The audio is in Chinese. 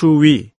추위